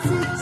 自